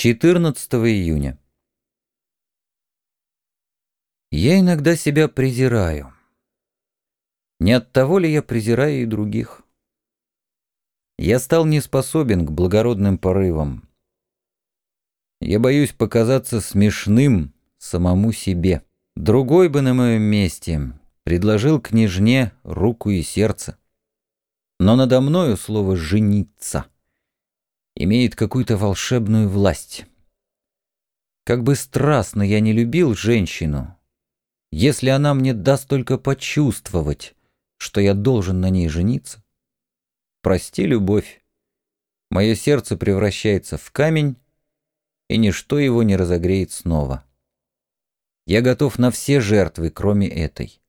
14 июня. Я иногда себя презираю. Не от того ли я презираю и других? Я стал не способен к благородным порывам. Я боюсь показаться смешным самому себе. Другой бы на моем месте предложил княжне руку и сердце. Но надо мною слово «жениться» имеет какую-то волшебную власть. Как бы страстно я не любил женщину, если она мне даст только почувствовать, что я должен на ней жениться, прости, любовь, мое сердце превращается в камень, и ничто его не разогреет снова. Я готов на все жертвы, кроме этой.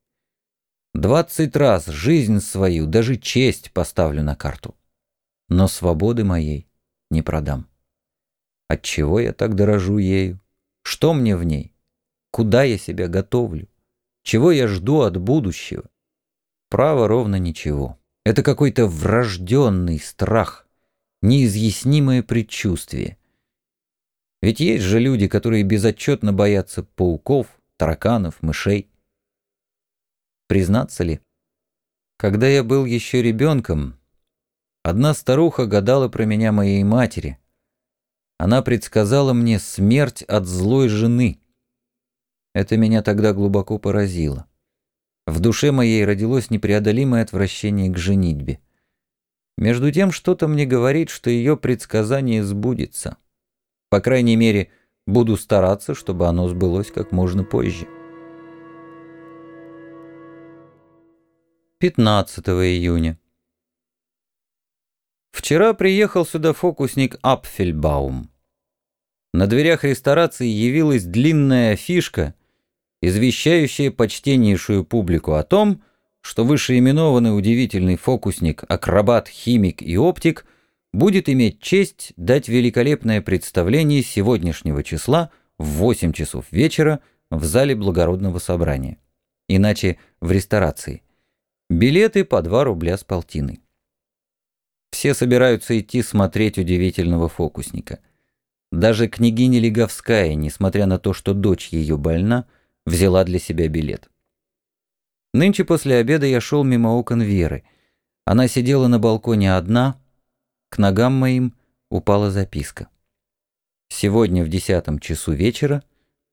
Двадцать раз жизнь свою, даже честь поставлю на карту. Но свободы моей не продам. Отчего я так дорожу ею? Что мне в ней? Куда я себя готовлю? Чего я жду от будущего? Право ровно ничего. Это какой-то врожденный страх, неизъяснимое предчувствие. Ведь есть же люди, которые безотчетно боятся пауков, тараканов, мышей. Признаться ли? Когда я был еще ребенком, Одна старуха гадала про меня моей матери. Она предсказала мне смерть от злой жены. Это меня тогда глубоко поразило. В душе моей родилось непреодолимое отвращение к женитьбе. Между тем что-то мне говорит, что ее предсказание сбудется. По крайней мере, буду стараться, чтобы оно сбылось как можно позже. 15 июня. Вчера приехал сюда фокусник Апфельбаум. На дверях ресторации явилась длинная фишка, извещающая почтеннейшую публику о том, что вышеименованный удивительный фокусник, акробат, химик и оптик будет иметь честь дать великолепное представление сегодняшнего числа в 8 часов вечера в зале благородного собрания. Иначе в ресторации. Билеты по 2 рубля с полтиной. Все собираются идти смотреть удивительного фокусника. Даже княгиня Леговская, несмотря на то, что дочь ее больна, взяла для себя билет. Нынче после обеда я шел мимо окон Веры. Она сидела на балконе одна, к ногам моим упала записка. «Сегодня в десятом часу вечера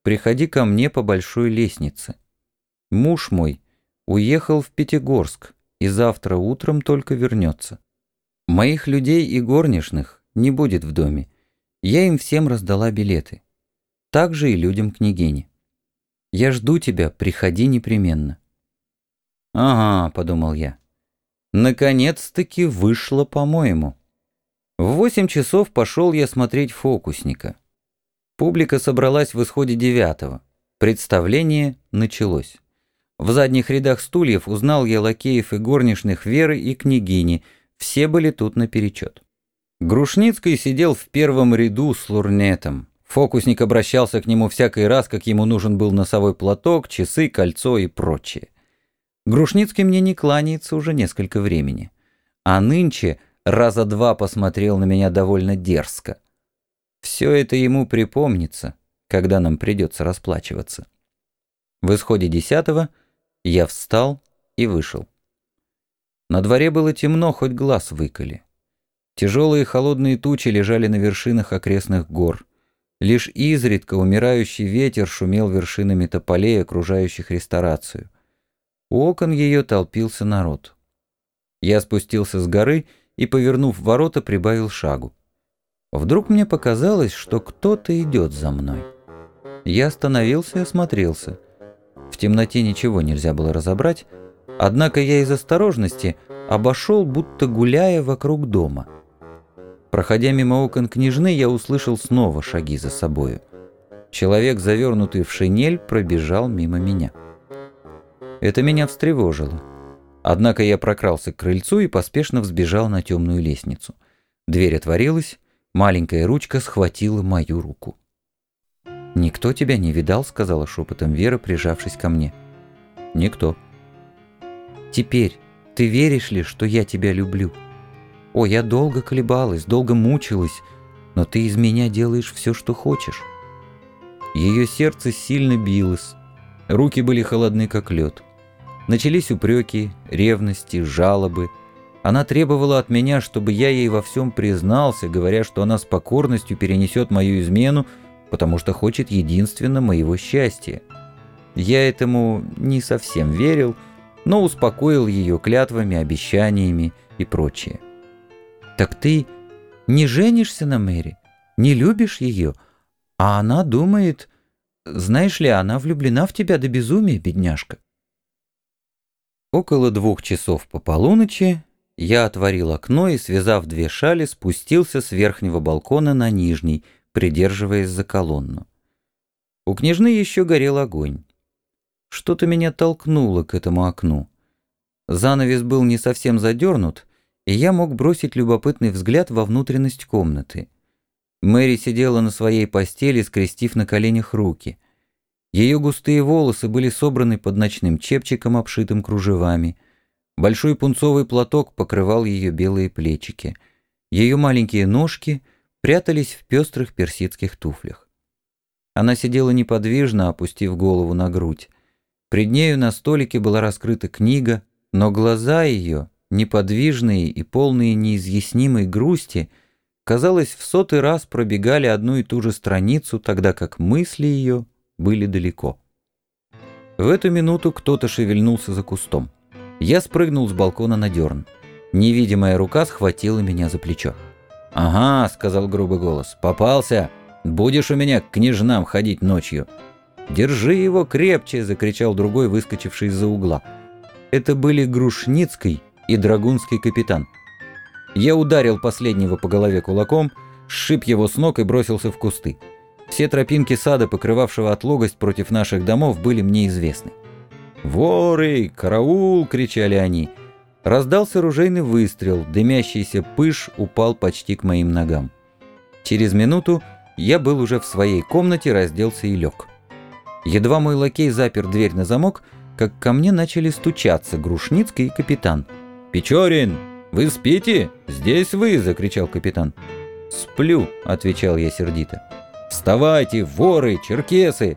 приходи ко мне по большой лестнице. Муж мой уехал в Пятигорск и завтра утром только вернется. Моих людей и горничных не будет в доме. Я им всем раздала билеты. Так же и людям княгини. Я жду тебя, приходи непременно. Ага, подумал я. Наконец-таки вышло, по-моему. В восемь часов пошел я смотреть фокусника. Публика собралась в исходе девятого. Представление началось. В задних рядах стульев узнал я лакеев и горничных Веры и княгини – все были тут наперечет. Грушницкий сидел в первом ряду с лурнетом. Фокусник обращался к нему всякий раз, как ему нужен был носовой платок, часы, кольцо и прочее. Грушницкий мне не кланяется уже несколько времени. А нынче раза два посмотрел на меня довольно дерзко. Все это ему припомнится, когда нам придется расплачиваться. В исходе десятого я встал и вышел. На дворе было темно, хоть глаз выколи. Тяжелые холодные тучи лежали на вершинах окрестных гор. Лишь изредка умирающий ветер шумел вершинами тополей, окружающих ресторацию. У окон ее толпился народ. Я спустился с горы и, повернув ворота, прибавил шагу. Вдруг мне показалось, что кто-то идет за мной. Я остановился и осмотрелся. В темноте ничего нельзя было разобрать, Однако я из осторожности обошел, будто гуляя вокруг дома. Проходя мимо окон княжны, я услышал снова шаги за собою. Человек, завернутый в шинель, пробежал мимо меня. Это меня встревожило. Однако я прокрался к крыльцу и поспешно взбежал на темную лестницу. Дверь отворилась, маленькая ручка схватила мою руку. «Никто тебя не видал?» — сказала шепотом Вера, прижавшись ко мне. «Никто». Теперь ты веришь ли, что я тебя люблю? О, я долго колебалась, долго мучилась, но ты из меня делаешь все, что хочешь». Ее сердце сильно билось, руки были холодны, как лед. Начались упреки, ревности, жалобы. Она требовала от меня, чтобы я ей во всем признался, говоря, что она с покорностью перенесет мою измену, потому что хочет единственно моего счастья. Я этому не совсем верил, но успокоил ее клятвами, обещаниями и прочее. «Так ты не женишься на Мэри? Не любишь ее?» А она думает... Знаешь ли, она влюблена в тебя до безумия, бедняжка. Около двух часов по полуночи я отворил окно и, связав две шали, спустился с верхнего балкона на нижний, придерживаясь за колонну. У княжны еще горел огонь. Что-то меня толкнуло к этому окну. Занавес был не совсем задернут, и я мог бросить любопытный взгляд во внутренность комнаты. Мэри сидела на своей постели, скрестив на коленях руки. Ее густые волосы были собраны под ночным чепчиком, обшитым кружевами. Большой пунцовый платок покрывал ее белые плечики. Ее маленькие ножки прятались в пестрых персидских туфлях. Она сидела неподвижно, опустив голову на грудь. Пред нею на столике была раскрыта книга, но глаза ее, неподвижные и полные неизъяснимой грусти, — казалось, в сотый раз пробегали одну и ту же страницу, тогда как мысли ее были далеко. В эту минуту кто-то шевельнулся за кустом. Я спрыгнул с балкона на дерн. Невидимая рука схватила меня за плечо. «Ага», — сказал грубый голос, — «попался. Будешь у меня к княжнам ходить ночью». «Держи его крепче!» — закричал другой, выскочивший из-за угла. Это были Грушницкий и Драгунский капитан. Я ударил последнего по голове кулаком, сшиб его с ног и бросился в кусты. Все тропинки сада, покрывавшего отлогость против наших домов, были мне известны. «Воры! Караул!» — кричали они. Раздался ружейный выстрел, дымящийся пыш упал почти к моим ногам. Через минуту я был уже в своей комнате, разделся и лег. Едва мой лакей запер дверь на замок, как ко мне начали стучаться Грушницкий и капитан. «Печорин! «Вы спите? Здесь вы!» — закричал капитан. «Сплю», — отвечал я сердито. «Вставайте, воры, черкесы!»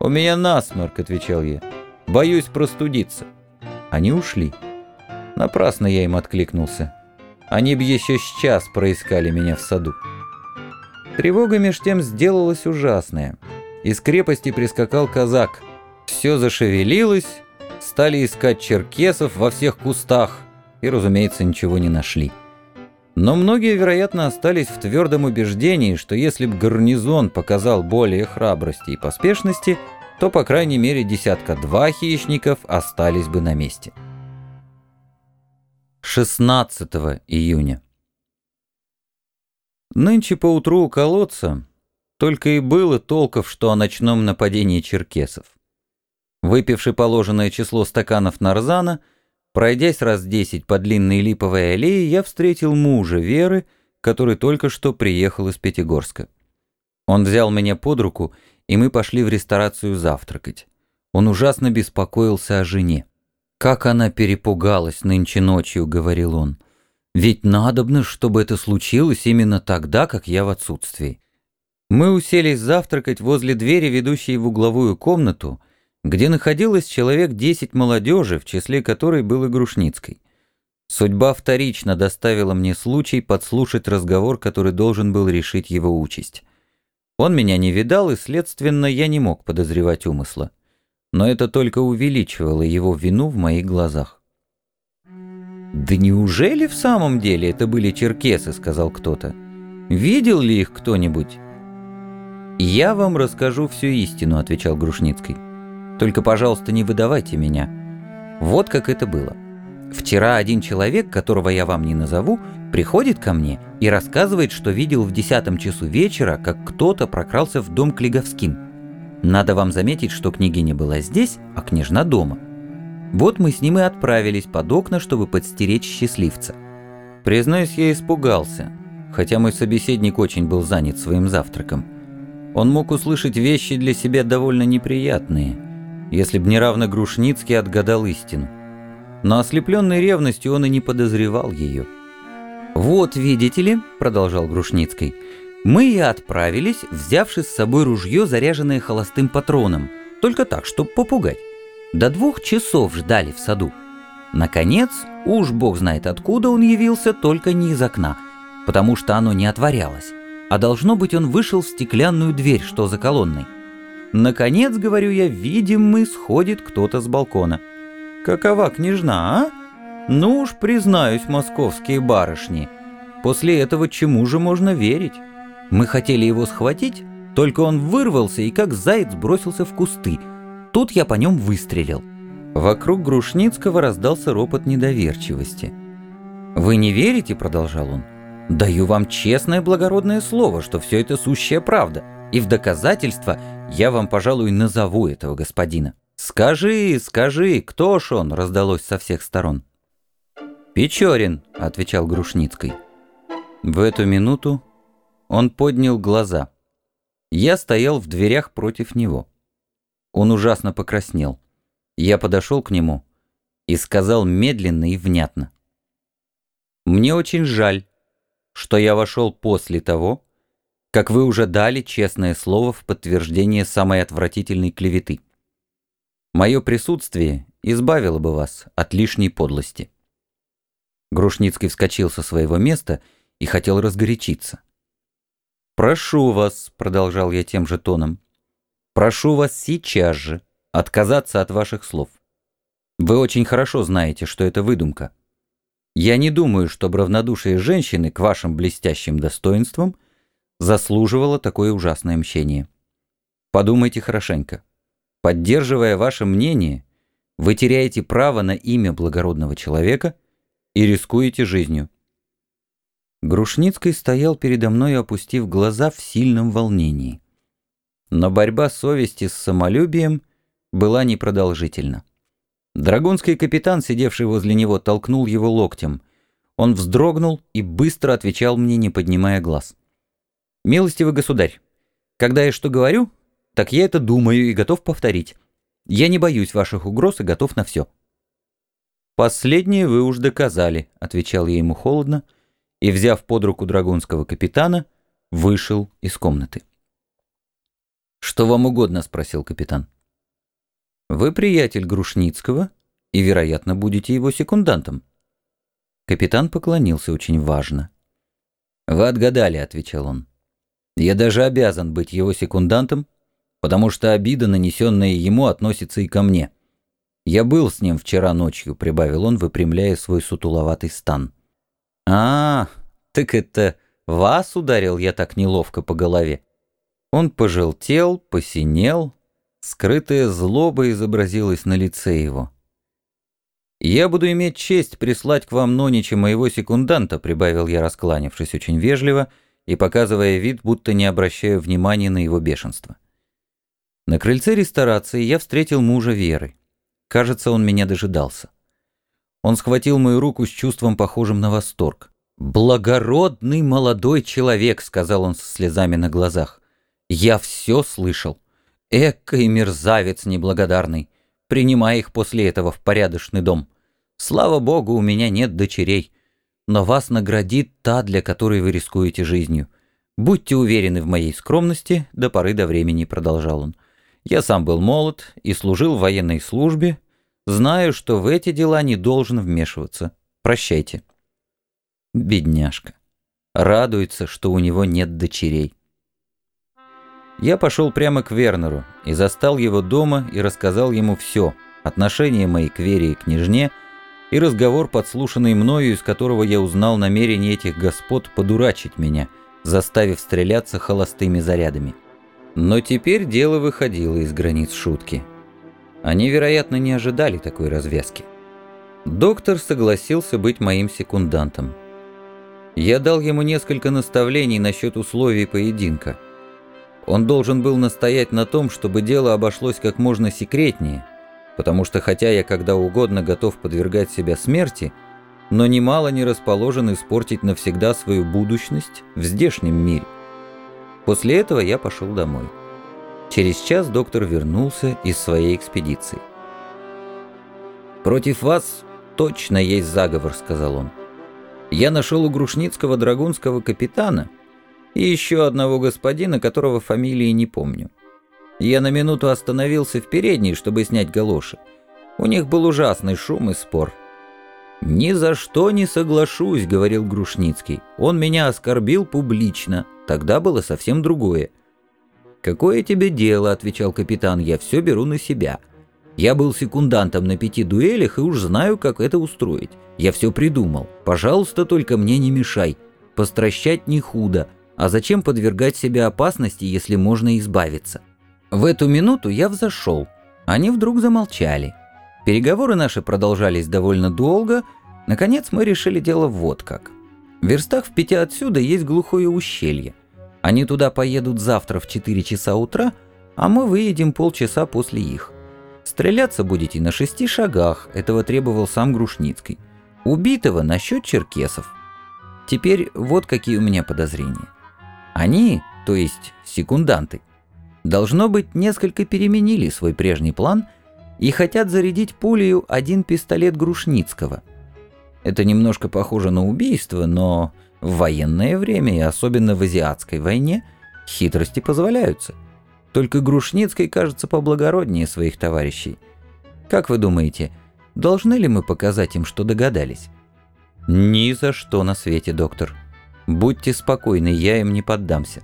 «У меня насморк», — отвечал я. «Боюсь простудиться». Они ушли. Напрасно я им откликнулся. Они б еще с час проискали меня в саду. Тревога меж тем сделалась ужасная. Из крепости прискакал казак. Все зашевелилось, стали искать черкесов во всех кустах и, разумеется, ничего не нашли. Но многие, вероятно, остались в твердом убеждении, что если бы гарнизон показал более храбрости и поспешности, то, по крайней мере, десятка-два хищников остались бы на месте. 16 июня Нынче поутру у колодца только и было толков, что о ночном нападении черкесов. Выпивший положенное число стаканов нарзана – Пройдясь раз десять по длинной липовой аллее, я встретил мужа Веры, который только что приехал из Пятигорска. Он взял меня под руку, и мы пошли в ресторацию завтракать. Он ужасно беспокоился о жене. «Как она перепугалась нынче ночью», — говорил он. «Ведь надобно, чтобы это случилось именно тогда, как я в отсутствии». Мы уселись завтракать возле двери, ведущей в угловую комнату, где находилось человек десять молодежи, в числе которой был и Грушницкой. Судьба вторично доставила мне случай подслушать разговор, который должен был решить его участь. Он меня не видал, и, следственно, я не мог подозревать умысла. Но это только увеличивало его вину в моих глазах. «Да неужели в самом деле это были черкесы?» — сказал кто-то. «Видел ли их кто-нибудь?» «Я вам расскажу всю истину», — отвечал Грушницкий. Только, пожалуйста, не выдавайте меня. Вот как это было. Вчера один человек, которого я вам не назову, приходит ко мне и рассказывает, что видел в десятом часу вечера, как кто-то прокрался в дом к Леговским. Надо вам заметить, что княгиня была здесь, а княжна дома. Вот мы с ним и отправились под окна, чтобы подстеречь счастливца. Признаюсь, я испугался, хотя мой собеседник очень был занят своим завтраком. Он мог услышать вещи для себя довольно неприятные – если б неравно Грушницкий отгадал истину. Но ослепленный ревностью он и не подозревал ее. «Вот, видите ли», — продолжал Грушницкий, — «мы и отправились, взявши с собой ружье, заряженное холостым патроном, только так, чтобы попугать. До двух часов ждали в саду. Наконец, уж бог знает откуда он явился, только не из окна, потому что оно не отворялось, а должно быть он вышел в стеклянную дверь, что за колонной. Наконец, говорю я, видим мы, сходит кто-то с балкона. Какова княжна, а?» Ну уж, признаюсь, московские барышни, после этого чему же можно верить? Мы хотели его схватить, только он вырвался и как заяц бросился в кусты. Тут я по нем выстрелил. Вокруг Грушницкого раздался ропот недоверчивости. «Вы не верите?» — продолжал он. «Даю вам честное благородное слово, что все это сущая правда, и в доказательство я вам, пожалуй, назову этого господина». «Скажи, скажи, кто ж он?» — раздалось со всех сторон. «Печорин», — отвечал Грушницкий. В эту минуту он поднял глаза. Я стоял в дверях против него. Он ужасно покраснел. Я подошел к нему и сказал медленно и внятно. «Мне очень жаль, что я вошел после того, как вы уже дали честное слово в подтверждение самой отвратительной клеветы. Мое присутствие избавило бы вас от лишней подлости». Грушницкий вскочил со своего места и хотел разгорячиться. «Прошу вас», — продолжал я тем же тоном, — «прошу вас сейчас же отказаться от ваших слов. Вы очень хорошо знаете, что это выдумка. Я не думаю, чтобы равнодушие женщины к вашим блестящим достоинствам заслуживало такое ужасное мщение. Подумайте хорошенько. Поддерживая ваше мнение, вы теряете право на имя благородного человека — и рискуете жизнью». Грушницкий стоял передо мной, опустив глаза в сильном волнении. Но борьба совести с самолюбием была непродолжительна. Драгунский капитан, сидевший возле него, толкнул его локтем. Он вздрогнул и быстро отвечал мне, не поднимая глаз. «Милостивый государь, когда я что говорю, так я это думаю и готов повторить. Я не боюсь ваших угроз и готов на все». «Последнее вы уж доказали», — отвечал я ему холодно, и, взяв под руку драгунского капитана, вышел из комнаты. «Что вам угодно?» — спросил капитан. «Вы приятель Грушницкого и, вероятно, будете его секундантом». Капитан поклонился очень важно. «Вы отгадали», — отвечал он. «Я даже обязан быть его секундантом, потому что обида, нанесенная ему, относится и ко мне». «Я был с ним вчера ночью», — прибавил он, выпрямляя свой сутуловатый стан. «А, так это вас ударил я так неловко по голове». Он пожелтел, посинел, скрытая злоба изобразилась на лице его. «Я буду иметь честь прислать к вам Нонича моего секунданта», прибавил я, раскланившись очень вежливо и показывая вид, будто не обращая внимания на его бешенство. На крыльце ресторации я встретил мужа Веры. Кажется, он меня дожидался. Он схватил мою руку с чувством, похожим на восторг. «Благородный молодой человек», — сказал он со слезами на глазах. «Я все слышал. Экой мерзавец неблагодарный. Принимай их после этого в порядочный дом. Слава богу, у меня нет дочерей. Но вас наградит та, для которой вы рискуете жизнью. Будьте уверены в моей скромности, до поры до времени», — продолжал он. Я сам был молод и служил в военной службе, знаю, что в эти дела не должен вмешиваться. Прощайте. Бедняжка. Радуется, что у него нет дочерей. Я пошел прямо к Вернеру и застал его дома и рассказал ему все, отношения мои к Вере и княжне, и разговор, подслушанный мною, из которого я узнал намерение этих господ подурачить меня, заставив стреляться холостыми зарядами. Но теперь дело выходило из границ шутки. Они, вероятно, не ожидали такой развязки. Доктор согласился быть моим секундантом. Я дал ему несколько наставлений насчет условий поединка. Он должен был настоять на том, чтобы дело обошлось как можно секретнее, потому что хотя я когда угодно готов подвергать себя смерти, но немало не расположен испортить навсегда свою будущность в здешнем мире. После этого я пошел домой. Через час доктор вернулся из своей экспедиции. «Против вас точно есть заговор», — сказал он. Я нашел у Грушницкого драгунского капитана и еще одного господина, которого фамилии не помню. Я на минуту остановился в передней, чтобы снять галоши. У них был ужасный шум и спор. «Ни за что не соглашусь», — говорил Грушницкий. «Он меня оскорбил публично. Тогда было совсем другое». «Какое тебе дело?» — отвечал капитан. «Я все беру на себя. Я был секундантом на пяти дуэлях и уж знаю, как это устроить. Я все придумал. Пожалуйста, только мне не мешай. Постращать не худо. А зачем подвергать себя опасности, если можно избавиться?» В эту минуту я взошел. Они вдруг замолчали. Переговоры наши продолжались довольно долго. Наконец мы решили дело вот как. В верстах в пяти отсюда есть глухое ущелье. Они туда поедут завтра в 4 часа утра, а мы выедем полчаса после их. Стреляться будете на шести шагах, этого требовал сам Грушницкий. Убитого на счет черкесов. Теперь вот какие у меня подозрения. Они, то есть секунданты, должно быть, несколько переменили свой прежний план и хотят зарядить пулею один пистолет Грушницкого. Это немножко похоже на убийство, но в военное время и особенно в азиатской войне хитрости позволяются. Только Грушницкий кажется поблагороднее своих товарищей. Как вы думаете, должны ли мы показать им, что догадались? Ни за что на свете, доктор. Будьте спокойны, я им не поддамся.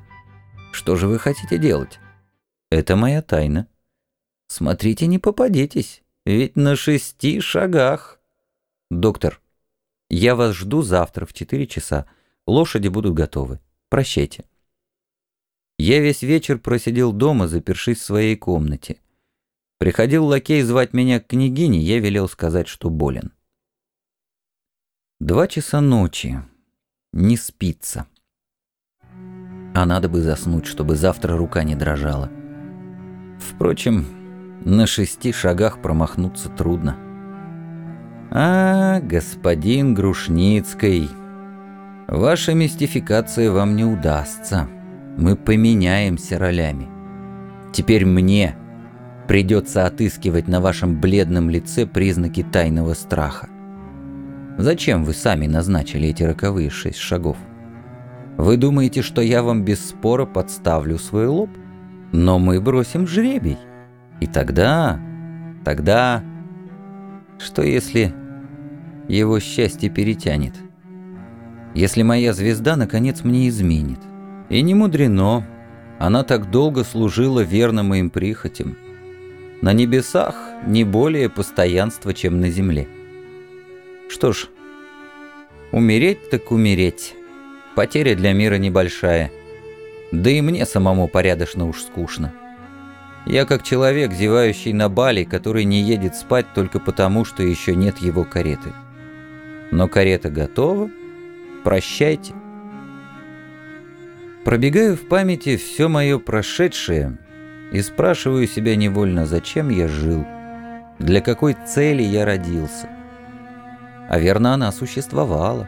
Что же вы хотите делать? Это моя тайна. Смотрите, не попадитесь, ведь на шести шагах. Доктор, я вас жду завтра в четыре часа. Лошади будут готовы. Прощайте. Я весь вечер просидел дома, запершись в своей комнате. Приходил лакей звать меня к княгине, я велел сказать, что болен. Два часа ночи. Не спится. А надо бы заснуть, чтобы завтра рука не дрожала. Впрочем, на шести шагах промахнуться трудно. «А, господин Грушницкий, ваша мистификация вам не удастся. Мы поменяемся ролями. Теперь мне придется отыскивать на вашем бледном лице признаки тайного страха. Зачем вы сами назначили эти роковые шесть шагов? Вы думаете, что я вам без спора подставлю свой лоб? Но мы бросим жребий. И тогда, тогда... Что если его счастье перетянет? Если моя звезда наконец мне изменит? И не мудрено. Она так долго служила верно моим прихотям. На небесах не более постоянства, чем на земле. Что ж, умереть так умереть. Потеря для мира небольшая. Да и мне самому порядочно уж скучно. Я как человек, зевающий на бале, который не едет спать только потому, что еще нет его кареты. Но карета готова. Прощайте. Пробегаю в памяти все мое прошедшее и спрашиваю себя невольно, зачем я жил, для какой цели я родился. А верно, она существовала.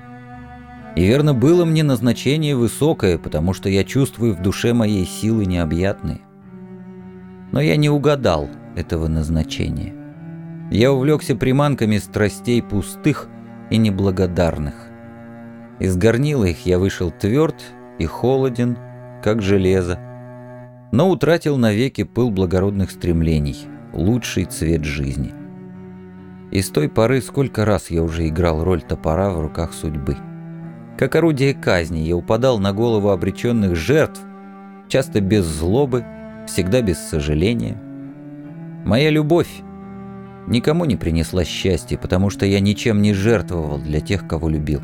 И верно, было мне назначение высокое, потому что я чувствую в душе моей силы необъятные. Но я не угадал этого назначения. Я увлекся приманками страстей пустых и неблагодарных. Из горнила их я вышел тверд и холоден, как железо, но утратил навеки пыл благородных стремлений, лучший цвет жизни. И с той поры сколько раз я уже играл роль топора в руках судьбы. Как орудие казни я упадал на голову обреченных жертв, часто без злобы, всегда без сожаления. Моя любовь никому не принесла счастья, потому что я ничем не жертвовал для тех, кого любил.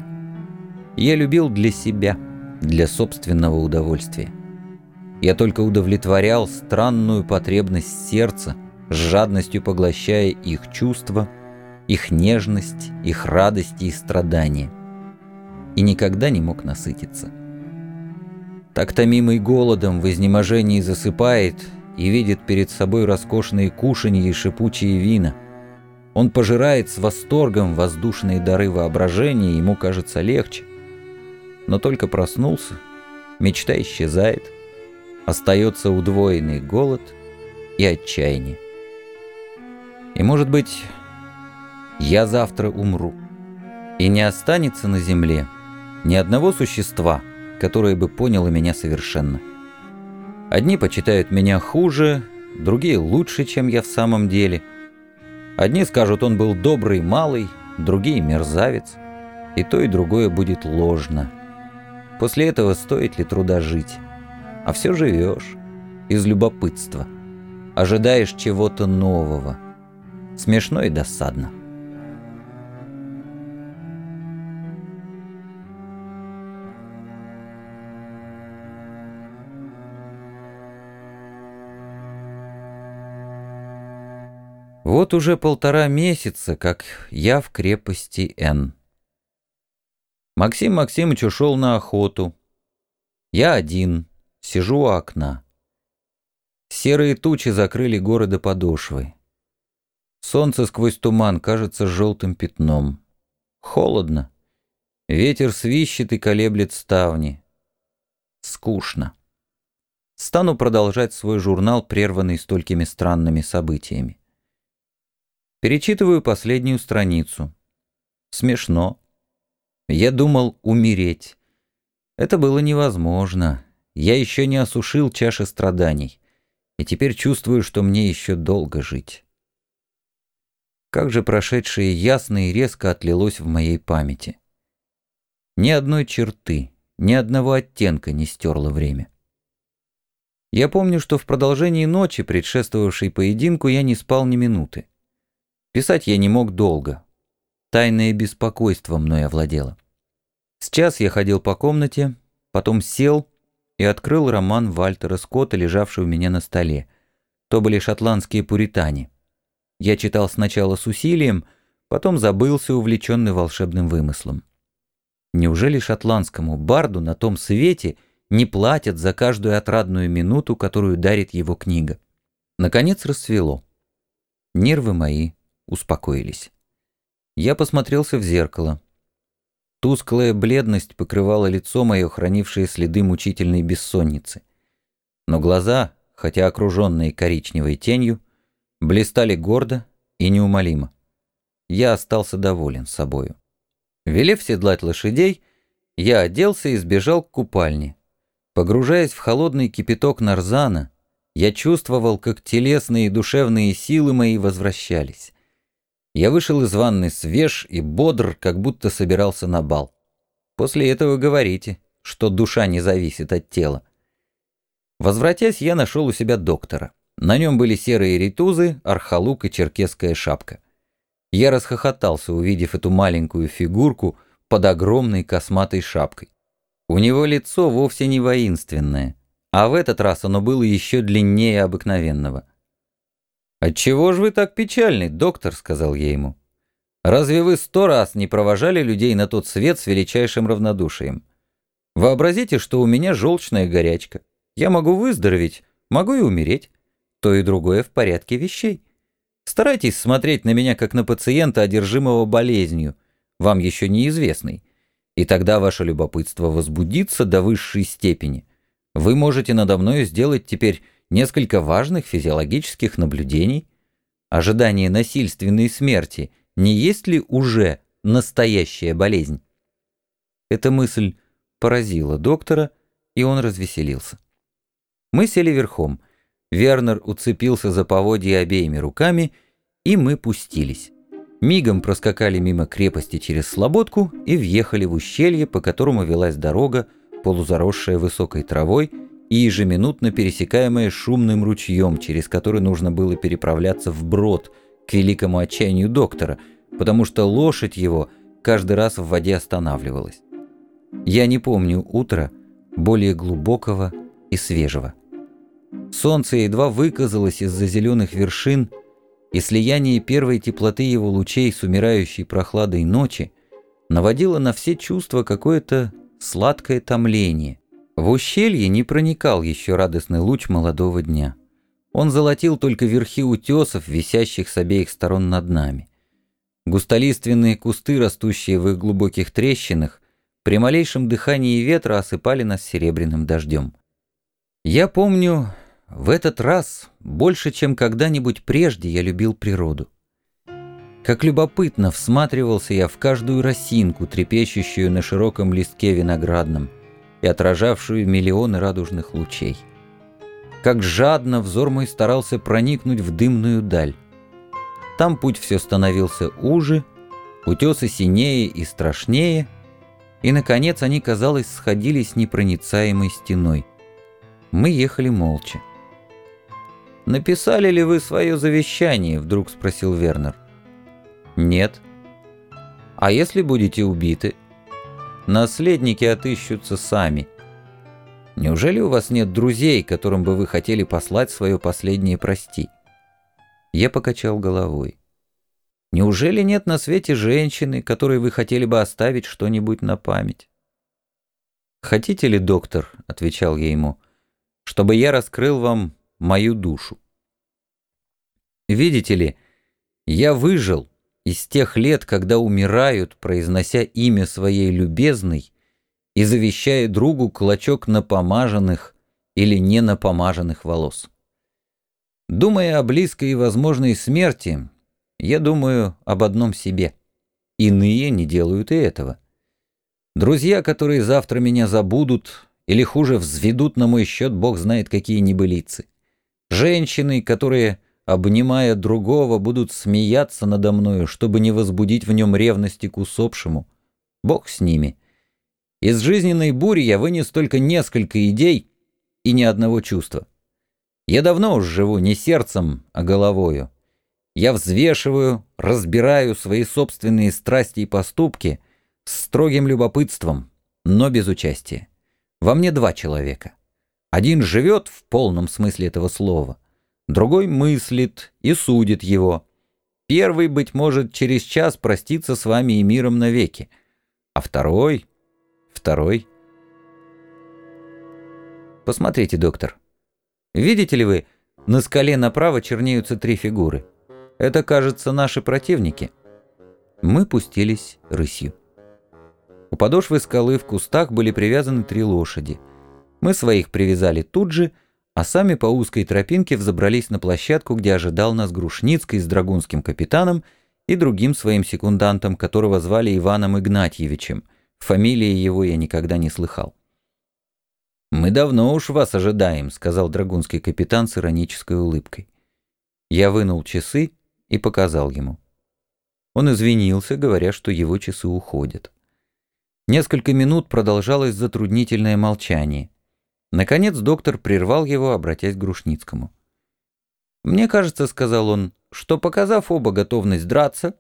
Я любил для себя, для собственного удовольствия. Я только удовлетворял странную потребность сердца, с жадностью поглощая их чувства, их нежность, их радости и страдания. И никогда не мог насытиться так томимый голодом в изнеможении засыпает и видит перед собой роскошные кушанья и шипучие вина. Он пожирает с восторгом воздушные дары воображения, ему кажется легче. Но только проснулся, мечта исчезает, остается удвоенный голод и отчаяние. И, может быть, я завтра умру, и не останется на земле — Ни одного существа, которое бы поняло меня совершенно. Одни почитают меня хуже, другие лучше, чем я в самом деле. Одни скажут, он был добрый малый, другие мерзавец. И то, и другое будет ложно. После этого стоит ли труда жить? А все живешь. Из любопытства. Ожидаешь чего-то нового. Смешно и досадно. Вот уже полтора месяца, как я в крепости Н. Максим Максимович ушел на охоту. Я один, сижу у окна. Серые тучи закрыли города подошвой. Солнце сквозь туман кажется желтым пятном. Холодно. Ветер свищет и колеблет ставни. Скучно. Стану продолжать свой журнал, прерванный столькими странными событиями. Перечитываю последнюю страницу. Смешно. Я думал умереть. Это было невозможно. Я еще не осушил чаши страданий. И теперь чувствую, что мне еще долго жить. Как же прошедшее ясно и резко отлилось в моей памяти. Ни одной черты, ни одного оттенка не стерло время. Я помню, что в продолжении ночи, предшествовавшей поединку, я не спал ни минуты. Писать я не мог долго. Тайное беспокойство мной овладело. Сейчас я ходил по комнате, потом сел и открыл роман Вальтера Скотта, лежавший у меня на столе. То были шотландские пуритане. Я читал сначала с усилием, потом забылся, увлеченный волшебным вымыслом. Неужели шотландскому барду на том свете не платят за каждую отрадную минуту, которую дарит его книга? Наконец рассвело. Нервы мои успокоились. Я посмотрелся в зеркало. Тусклая бледность покрывала лицо мое, хранившее следы мучительной бессонницы. Но глаза, хотя окруженные коричневой тенью, блистали гордо и неумолимо. Я остался доволен собою. Велев седлать лошадей, я оделся и сбежал к купальне. Погружаясь в холодный кипяток нарзана, я чувствовал, как телесные и душевные силы мои возвращались. Я вышел из ванны свеж и бодр, как будто собирался на бал. После этого говорите, что душа не зависит от тела. Возвратясь, я нашел у себя доктора. На нем были серые ритузы, архалук и черкесская шапка. Я расхохотался, увидев эту маленькую фигурку под огромной косматой шапкой. У него лицо вовсе не воинственное, а в этот раз оно было еще длиннее обыкновенного. «Отчего же вы так печальны, доктор?» — сказал я ему. «Разве вы сто раз не провожали людей на тот свет с величайшим равнодушием? Вообразите, что у меня желчная горячка. Я могу выздороветь, могу и умереть. То и другое в порядке вещей. Старайтесь смотреть на меня как на пациента, одержимого болезнью, вам еще неизвестной. И тогда ваше любопытство возбудится до высшей степени. Вы можете надо мною сделать теперь несколько важных физиологических наблюдений. Ожидание насильственной смерти не есть ли уже настоящая болезнь? Эта мысль поразила доктора, и он развеселился. Мы сели верхом. Вернер уцепился за поводья обеими руками, и мы пустились. Мигом проскакали мимо крепости через Слободку и въехали в ущелье, по которому велась дорога, полузаросшая высокой травой, и ежеминутно пересекаемая шумным ручьем, через который нужно было переправляться вброд, к великому отчаянию доктора, потому что лошадь его каждый раз в воде останавливалась. Я не помню утра более глубокого и свежего. Солнце едва выказалось из-за зеленых вершин, и слияние первой теплоты его лучей с умирающей прохладой ночи наводило на все чувства какое-то сладкое томление, в ущелье не проникал еще радостный луч молодого дня. Он золотил только верхи утесов, висящих с обеих сторон над нами. Густолиственные кусты, растущие в их глубоких трещинах, при малейшем дыхании ветра осыпали нас серебряным дождем. Я помню, в этот раз больше, чем когда-нибудь прежде я любил природу. Как любопытно всматривался я в каждую росинку, трепещущую на широком листке виноградном и отражавшую миллионы радужных лучей. Как жадно взор мой старался проникнуть в дымную даль. Там путь все становился уже, утесы синее и страшнее, и, наконец, они, казалось, сходились непроницаемой стеной. Мы ехали молча. «Написали ли вы свое завещание?» — вдруг спросил Вернер. «Нет». «А если будете убиты?» «Наследники отыщутся сами». «Неужели у вас нет друзей, которым бы вы хотели послать свое последнее прости?» Я покачал головой. «Неужели нет на свете женщины, которой вы хотели бы оставить что-нибудь на память?» «Хотите ли, доктор?» — отвечал я ему, — «чтобы я раскрыл вам мою душу. Видите ли, я выжил из тех лет, когда умирают, произнося имя своей любезной и завещая другу клочок напомаженных или не напомаженных волос. Думая о близкой и возможной смерти, я думаю об одном себе. Иные не делают и этого. Друзья, которые завтра меня забудут или хуже взведут на мой счет бог знает какие небылицы. Женщины, которые, обнимая другого, будут смеяться надо мною, чтобы не возбудить в нем ревности к усопшему. Бог с ними. Из жизненной бури я вынес только несколько идей и ни одного чувства. Я давно уж живу не сердцем, а головою. Я взвешиваю, разбираю свои собственные страсти и поступки с строгим любопытством, но без участия. Во мне два человека. Один живет в полном смысле этого слова, другой мыслит и судит его. Первый, быть может, через час простится с вами и миром навеки, а второй... второй... Посмотрите, доктор. Видите ли вы, на скале направо чернеются три фигуры. Это, кажется, наши противники. Мы пустились рысью. У подошвы скалы в кустах были привязаны три лошади — мы своих привязали тут же, а сами по узкой тропинке взобрались на площадку, где ожидал нас Грушницкий с драгунским капитаном и другим своим секундантом, которого звали Иваном Игнатьевичем. Фамилии его я никогда не слыхал. «Мы давно уж вас ожидаем», — сказал драгунский капитан с иронической улыбкой. Я вынул часы и показал ему. Он извинился, говоря, что его часы уходят. Несколько минут продолжалось затруднительное молчание. Наконец доктор прервал его, обратясь к Грушницкому. «Мне кажется, — сказал он, — что, показав оба готовность драться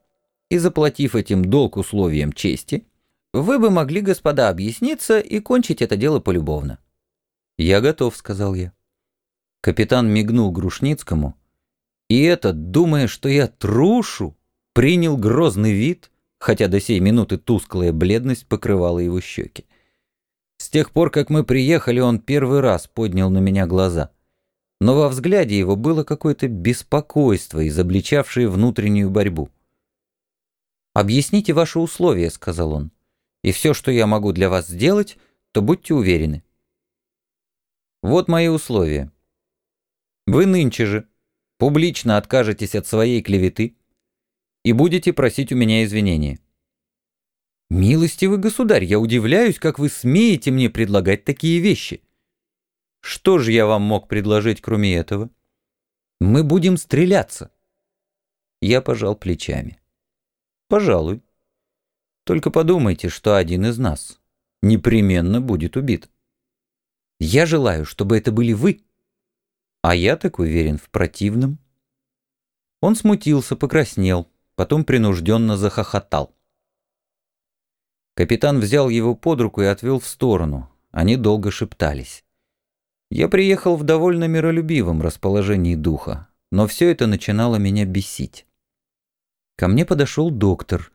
и заплатив этим долг условиям чести, вы бы могли, господа, объясниться и кончить это дело полюбовно». «Я готов», — сказал я. Капитан мигнул Грушницкому, и этот, думая, что я трушу, принял грозный вид, хотя до сей минуты тусклая бледность покрывала его щеки. С тех пор, как мы приехали, он первый раз поднял на меня глаза. Но во взгляде его было какое-то беспокойство, изобличавшее внутреннюю борьбу. «Объясните ваши условия», — сказал он. «И все, что я могу для вас сделать, то будьте уверены». «Вот мои условия. Вы нынче же публично откажетесь от своей клеветы и будете просить у меня извинения». «Милостивый государь, я удивляюсь, как вы смеете мне предлагать такие вещи». «Что же я вам мог предложить, кроме этого?» «Мы будем стреляться». Я пожал плечами. «Пожалуй. Только подумайте, что один из нас непременно будет убит. Я желаю, чтобы это были вы, а я так уверен в противном». Он смутился, покраснел, потом принужденно захохотал. Капитан взял его под руку и отвел в сторону. Они долго шептались. Я приехал в довольно миролюбивом расположении духа, но все это начинало меня бесить. Ко мне подошел доктор.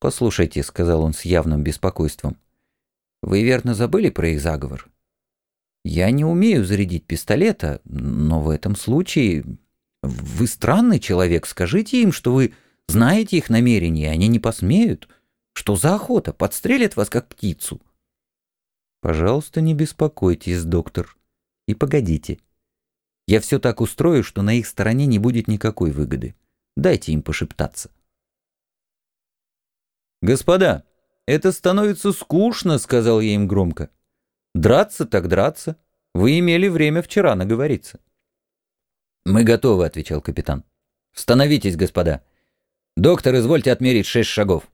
«Послушайте», — сказал он с явным беспокойством, — «вы верно забыли про их заговор? Я не умею зарядить пистолета, но в этом случае... Вы странный человек, скажите им, что вы знаете их намерения, они не посмеют». Что за охота? Подстрелят вас, как птицу?» «Пожалуйста, не беспокойтесь, доктор. И погодите. Я все так устрою, что на их стороне не будет никакой выгоды. Дайте им пошептаться». «Господа, это становится скучно», — сказал я им громко. «Драться так драться. Вы имели время вчера наговориться». «Мы готовы», — отвечал капитан. «Становитесь, господа. Доктор, извольте отмерить шесть шагов».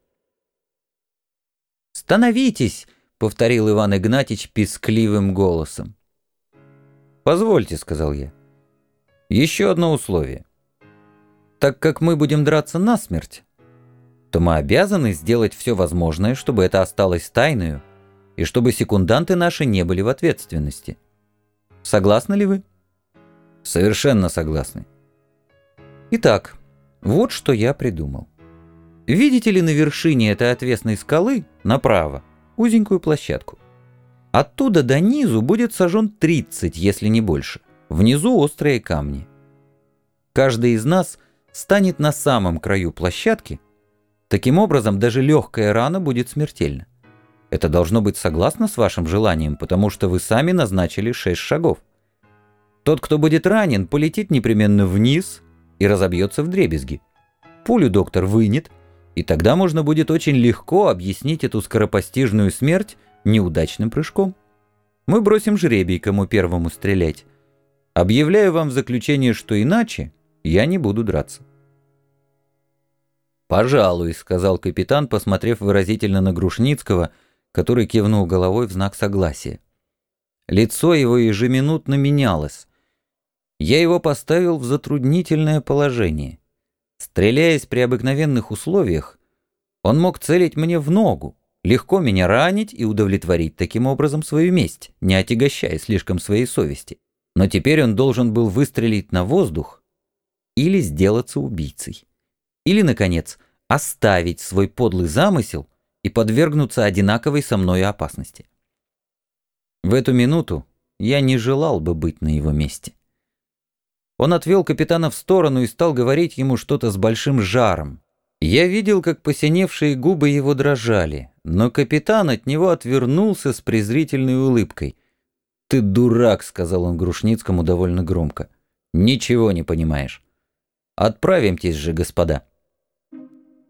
«Становитесь!» — повторил Иван Игнатьич пискливым голосом. «Позвольте», — сказал я. «Еще одно условие. Так как мы будем драться насмерть, то мы обязаны сделать все возможное, чтобы это осталось тайною, и чтобы секунданты наши не были в ответственности. Согласны ли вы? Совершенно согласны. Итак, вот что я придумал. Видите ли на вершине этой отвесной скалы, направо, узенькую площадку? Оттуда до низу будет сожжен 30, если не больше. Внизу острые камни. Каждый из нас станет на самом краю площадки – Таким образом, даже легкая рана будет смертельна. Это должно быть согласно с вашим желанием, потому что вы сами назначили шесть шагов. Тот, кто будет ранен, полетит непременно вниз и разобьется в дребезги. Пулю доктор вынет, и тогда можно будет очень легко объяснить эту скоропостижную смерть неудачным прыжком. Мы бросим жребий, кому первому стрелять. Объявляю вам в заключение, что иначе я не буду драться. «Пожалуй», — сказал капитан, посмотрев выразительно на Грушницкого, который кивнул головой в знак согласия. Лицо его ежеминутно менялось. Я его поставил в затруднительное положение. Стреляясь при обыкновенных условиях, он мог целить мне в ногу, легко меня ранить и удовлетворить таким образом свою месть, не отягощая слишком своей совести. Но теперь он должен был выстрелить на воздух или сделаться убийцей. Или, наконец, оставить свой подлый замысел и подвергнуться одинаковой со мной опасности. В эту минуту я не желал бы быть на его месте. Он отвел капитана в сторону и стал говорить ему что-то с большим жаром. Я видел, как посиневшие губы его дрожали, но капитан от него отвернулся с презрительной улыбкой. «Ты дурак», — сказал он Грушницкому довольно громко. «Ничего не понимаешь. Отправимтесь же, господа».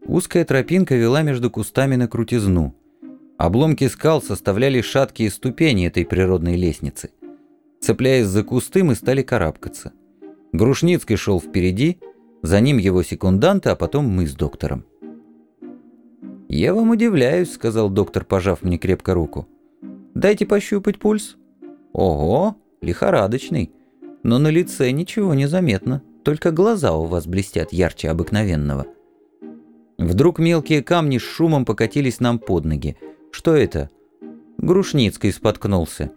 Узкая тропинка вела между кустами на крутизну. Обломки скал составляли шаткие ступени этой природной лестницы. Цепляясь за кусты, мы стали карабкаться. Грушницкий шел впереди, за ним его секунданты, а потом мы с доктором. «Я вам удивляюсь», — сказал доктор, пожав мне крепко руку. «Дайте пощупать пульс». «Ого, лихорадочный. Но на лице ничего не заметно, только глаза у вас блестят ярче обыкновенного». Вдруг мелкие камни с шумом покатились нам под ноги. Что это? Грушницкий споткнулся.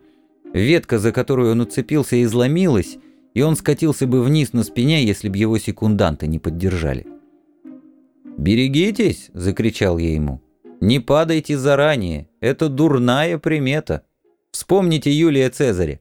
Ветка, за которую он уцепился, изломилась, и он скатился бы вниз на спине, если б его секунданты не поддержали. «Берегитесь!» — закричал я ему. «Не падайте заранее, это дурная примета. Вспомните Юлия Цезаря.